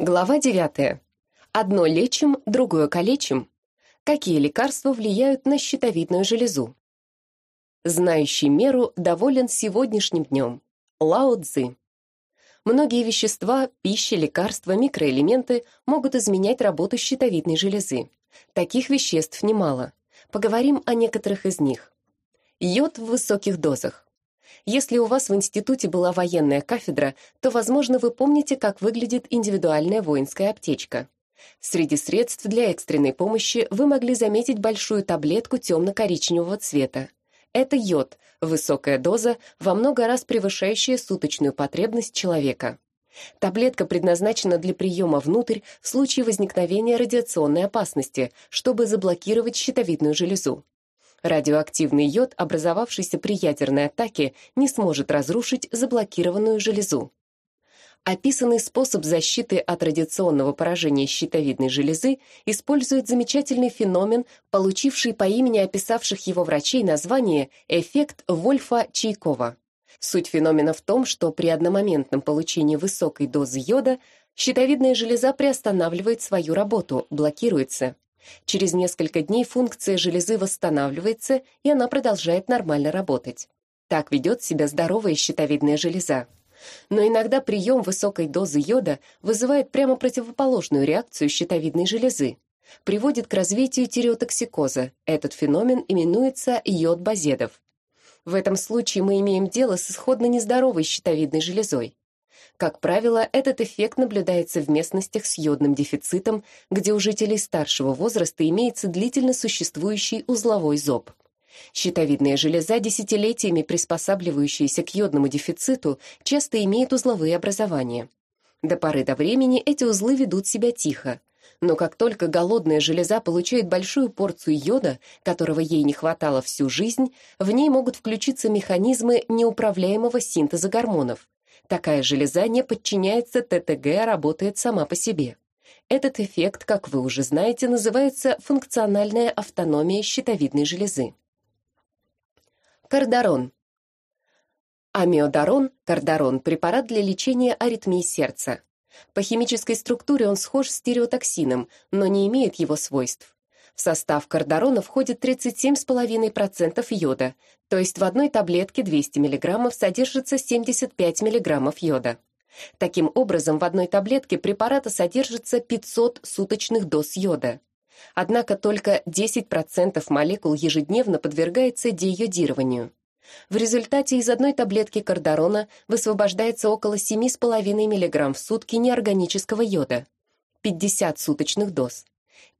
Глава 9. Одно лечим, другое калечим. Какие лекарства влияют на щитовидную железу? Знающий меру доволен сегодняшним днем. Лао Цзы. Многие вещества, пища, лекарства, микроэлементы могут изменять работу щитовидной железы. Таких веществ немало. Поговорим о некоторых из них. Йод в высоких дозах. Если у вас в институте была военная кафедра, то, возможно, вы помните, как выглядит индивидуальная воинская аптечка. Среди средств для экстренной помощи вы могли заметить большую таблетку темно-коричневого цвета. Это йод, высокая доза, во много раз превышающая суточную потребность человека. Таблетка предназначена для приема внутрь в случае возникновения радиационной опасности, чтобы заблокировать щитовидную железу. Радиоактивный йод, образовавшийся при ядерной атаке, не сможет разрушить заблокированную железу. Описанный способ защиты от радиационного поражения щитовидной железы использует замечательный феномен, получивший по имени описавших его врачей название «эффект Вольфа-Чайкова». Суть феномена в том, что при одномоментном получении высокой дозы йода щитовидная железа приостанавливает свою работу, блокируется. Через несколько дней функция железы восстанавливается, и она продолжает нормально работать. Так ведет себя здоровая щитовидная железа. Но иногда прием высокой дозы йода вызывает прямо противоположную реакцию щитовидной железы. Приводит к развитию тиреотоксикоза. Этот феномен именуется йод базедов. В этом случае мы имеем дело с исходно нездоровой щитовидной железой. Как правило, этот эффект наблюдается в местностях с йодным дефицитом, где у жителей старшего возраста имеется длительно существующий узловой зоб. Щитовидная железа, десятилетиями приспосабливающаяся к йодному дефициту, часто имеет узловые образования. До поры до времени эти узлы ведут себя тихо, но как только голодная железа получает большую порцию йода, которого ей не хватало всю жизнь, в ней могут включиться механизмы неуправляемого синтеза гормонов, Такая железа не подчиняется ТТГ, а работает сама по себе. Этот эффект, как вы уже знаете, называется функциональная автономия щитовидной железы. Кардарон. Амиодарон, кардарон – препарат для лечения аритмии сердца. По химической структуре он схож с тиреотоксином, но не имеет его свойств. В состав кардарона входит 37,5% йода, то есть в одной таблетке 200 мг содержится 75 мг йода. Таким образом, в одной таблетке препарата содержится 500 суточных доз йода. Однако только 10% молекул ежедневно подвергается дейодированию. В результате из одной таблетки кардарона высвобождается около 7,5 мг в сутки неорганического йода, 50 суточных доз.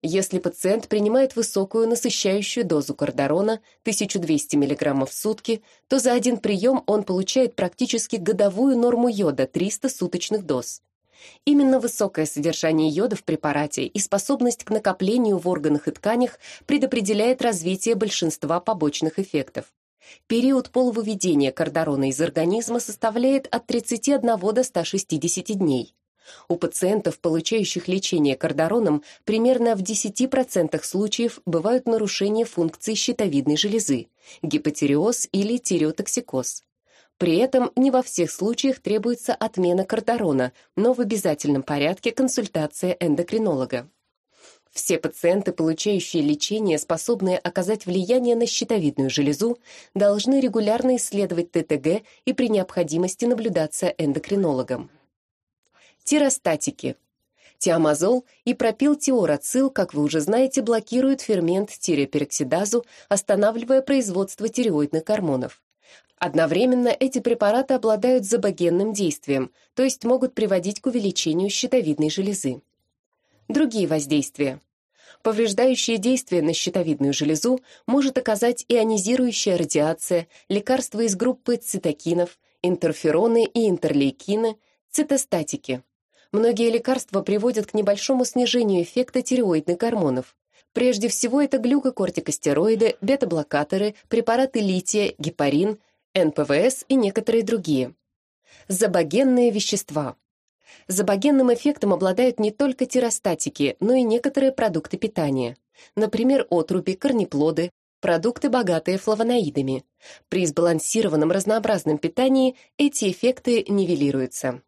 Если пациент принимает высокую насыщающую дозу кардарона 1200 мг в сутки, то за один прием он получает практически годовую норму йода 300 суточных доз. Именно высокое содержание йода в препарате и способность к накоплению в органах и тканях предопределяет развитие большинства побочных эффектов. Период полувыведения кардарона из организма составляет от 31 до 160 дней. У пациентов, получающих лечение кардароном, примерно в 10% случаев бывают нарушения функции щитовидной железы, гипотиреоз или тиреотоксикоз. При этом не во всех случаях требуется отмена кардарона, но в обязательном порядке консультация эндокринолога. Все пациенты, получающие лечение, способные оказать влияние на щитовидную железу, должны регулярно исследовать ТТГ и при необходимости наблюдаться эндокринологом. Тиростатики. Тиамазол и пропилтиорацил, как вы уже знаете, блокируют фермент тиреопероксидазу, останавливая производство тиреоидных гормонов. Одновременно эти препараты обладают забогенным действием, то есть могут приводить к увеличению щитовидной железы. Другие воздействия. Повреждающее действие на щитовидную железу может оказать ионизирующая радиация, лекарства из группы цитокинов, интерфероны и интерлейкины, цитостатики. Многие лекарства приводят к небольшому снижению эффекта тиреоидных гормонов. Прежде всего это глюкокортикостероиды, бета-блокаторы, препараты лития, гепарин, НПВС и некоторые другие. Забогенные вещества. Забогенным эффектом обладают не только тиростатики, но и некоторые продукты питания. Например, отруби, корнеплоды, продукты, богатые флавоноидами. При сбалансированном разнообразном питании эти эффекты нивелируются.